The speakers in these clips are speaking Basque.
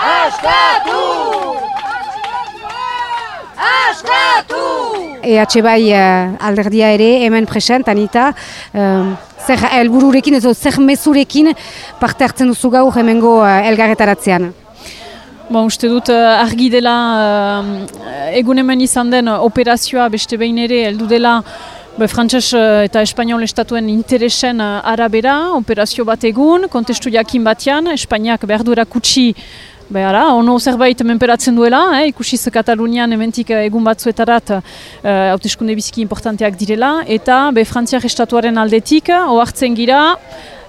Askatu! Askatu! EH bai uh, alderdia ere hemen present, Anita. Um, zer helbururekin, edo zer mezurekin parte hartzen duzu gaur hemengo uh, elgarretaratzean? Bon, uste dut uh, argi dela uh, egun hemen izan den operazioa beste behin ere heldu dela Be, Frantses eta Espainiol estatuen interesen arabera, operazio bat egun, kontestu jakin batean, Espainiak behar duera kutsi Behara, ono zerbait menperatzen duela, eh, ikusiz Katalunian ementik egun batzuetarat uh, hauteskunde biziki importanteak direla, eta be Frantziak estatuaren aldetik, ohartzen gira,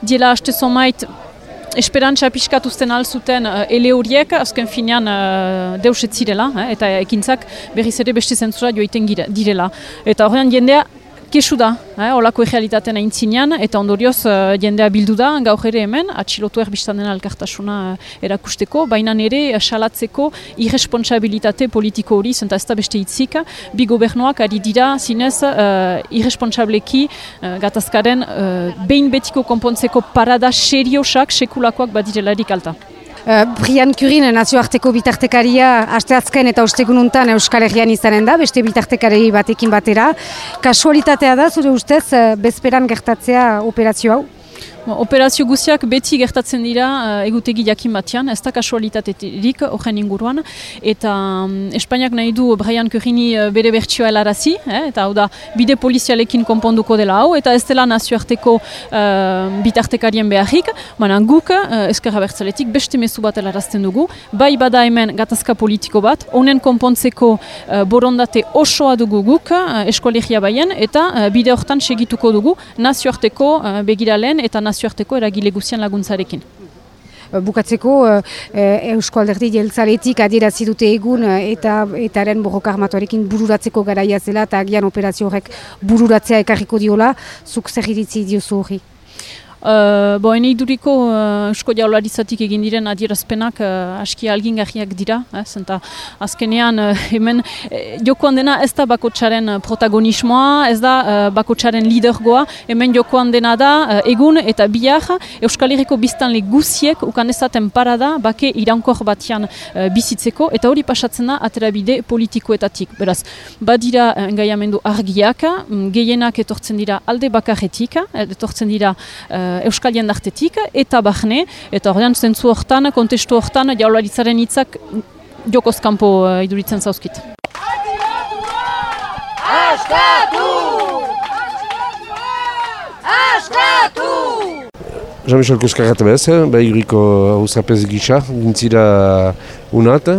diela haste somait esperantza piskatuzten alzuten uh, ele horiek, azken finean uh, deuset zirela, eh, eta ekintzak berriz ere beste zentzura joiten direla. Eta horrean jendea kesu da, eh, olako egealitaten aintzinean, eta ondorioz uh, jendea bildu da, gaur ere hemen, atxilotu erbistan dena alkartasuna uh, erakusteko, baina ere uh, salatzeko irresponsabilitate politiko hori, zenta ez da beste hitzik, bi gobernuak ari dira zinez uh, irresponsableki uh, gatazkaren uh, behin betiko konpontzeko parada seriosak sekulakoak badirelarik alta. Uh, Brian Curin nazioarteko bitartekaria asteazken eta ostegununtan Euskal Herrian izanen da, beste bitartekari batekin batera. Kasualitatea da, zure ustez, uh, bezperan gertatzea operazio hau? Operazio guziak beti gertatzen dira uh, egutegi jakin batean, ez da kasualitatetik horren inguruan, eta um, Espainiak nahi du Brian Curini uh, bere bertsioa helarazi, eh, eta hau da bide polizialekin konponduko dela hau, eta ez dela nazioarteko uh, bitartekarien beharrik, baina guk uh, ezkerra bertzaletik beste mezu bat helarazten dugu, bai bada hemen gatazka politiko bat, honen konpontzeko uh, borondate osoa dugu guk uh, eskolegia baien, eta uh, bide hortan segituko dugu nazioarteko uh, begiralen eta nazioarteko eragile guzian laguntzarekin. Bukatzeko, eh, Eusko Alderdi jeltzaletik adierazi dute egun eta etaren borroka armatuarekin bururatzeko garaia zela eta agian operazio horrek bururatzea ekarriko diola, zuk zer iritzi diozu hori? Uh, bo, ene iduriko uh, Eusko Jaularizatik egin diren adierazpenak uh, aski algin dira. Eh, zenta azkenean uh, hemen eh, jokoan dena ez da bakotxaren protagonismoa, ez da uh, bakotxaren lidergoa, hemen jokoan dena da egun eta bihar Euskal Herriko biztanle guziek ukan ezaten parada bake irankor batian bizitzeko eta hori pasatzen da aterabide politikoetatik. Beraz, badira engaiamendu argiak, mm, gehienak etortzen dira alde bakarretik, etortzen dira uh, Euskal Jendartetik eta Bahne, eta horrean zentzu hortan, kontestu hortan, jaularitzaren hitzak jokozkampo uh, iduritzen zauzkit. Askatu! Askatu! Jean-Michel Kuskarrat bez, beha iriko hausapez gisa, gintzira unat.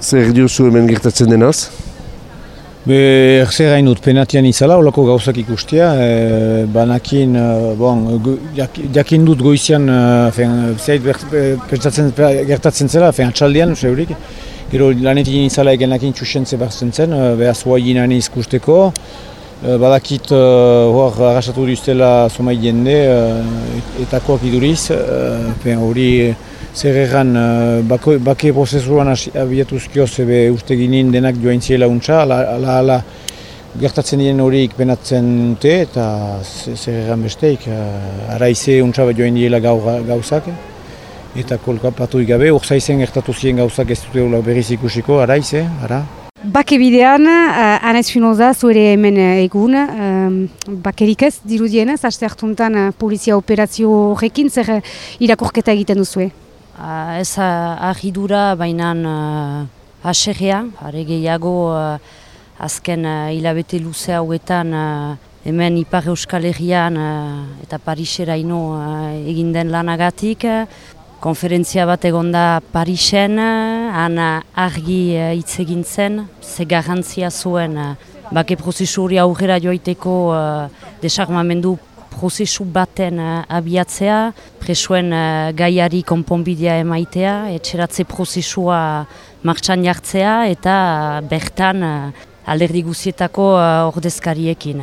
Zer diozu hemen gertatzen denaz? Be, erzer hain dut penatian izala, holako gauzak ikustia, e, banakin, e, bon, jakin dut goizian, e, fen, zeit, gertatzen, gertatzen zela, fen, atxaldian, zeurik, gero lanetik izala egenakin txusentze barzen zen, e, behaz hoa ginen izkusteko, e, badakit e, hor arrasatu duztela somai jende, e, etakoak iduriz, e, hori, zer egan uh, bake prozesuan abiatuzkio zebe uste ginen denak joain ziela untsa, ala, ala, gertatzen diren horiek penatzen dute eta zer egan besteik, uh, araize untsa bat joain diela gau, gauzak. Eta kolkapatu igabe, urzaizen gertatu ziren gauzak ez dute berriz ikusiko, araize, ara. Bake bidean, uh, Anez Finoza, zuere hemen egun, um, bakerik ez, dirudienez, aste hartuntan uh, polizia operazio horrekin, zer irakorketa egiten duzue? Uh, ez ahidura baina uh, aserrea, are gehiago uh, azken uh, hilabete luze hauetan uh, hemen Ipar Euskal Herrian uh, eta Parisera ino uh, egin den lanagatik. Konferentzia bat egonda Parisen, han argi hitz egin zen, ze garantzia zuen bake prozesu hori aurrera joiteko desarmamendu prozesu baten uh, abiatzea, presuen uh, gaiari konponbidea emaitea, etxeratze prozesua martxan jartzea eta uh, bertan uh, alderdi guzietako uh, ordezkariekin.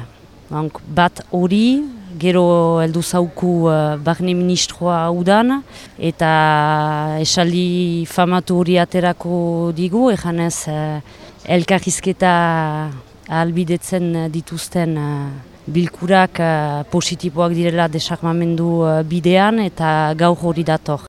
Donc, bat hori, gero heldu zauku uh, barne ministroa udan, eta esaldi famatu hori aterako digu, ejanez uh, elkarrizketa albidetzen dituzten bilkurak uh, positiboak direla desarmamendu uh, bidean eta gaur hori dator.